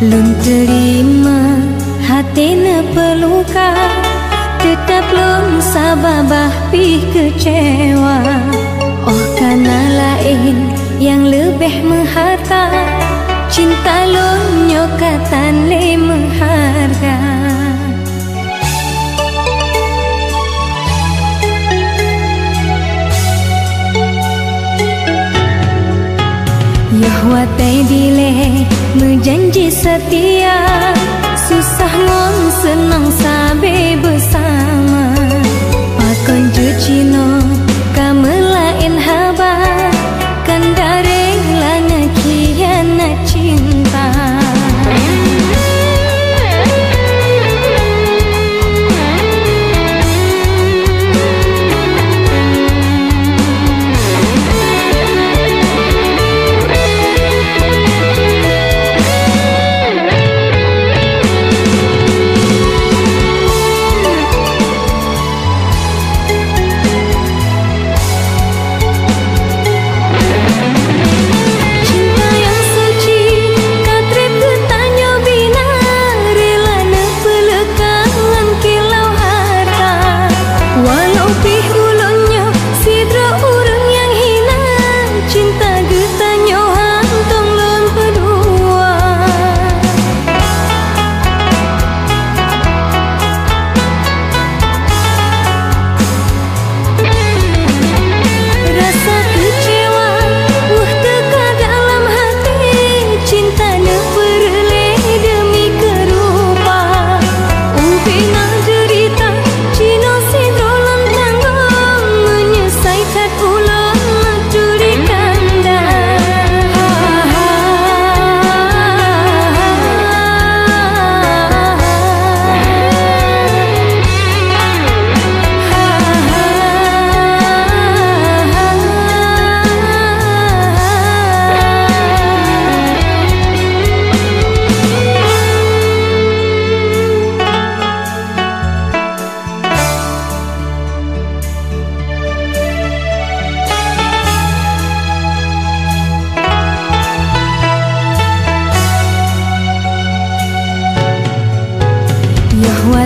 Lun terima hati ne peluka Tetap lun sababah pi kecewa. Oh karena lain yang lebih mengharta. Cinta lun Yahwate dile menjanji setia. Susah ngon senang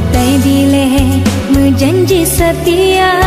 Watai dile menjanji setia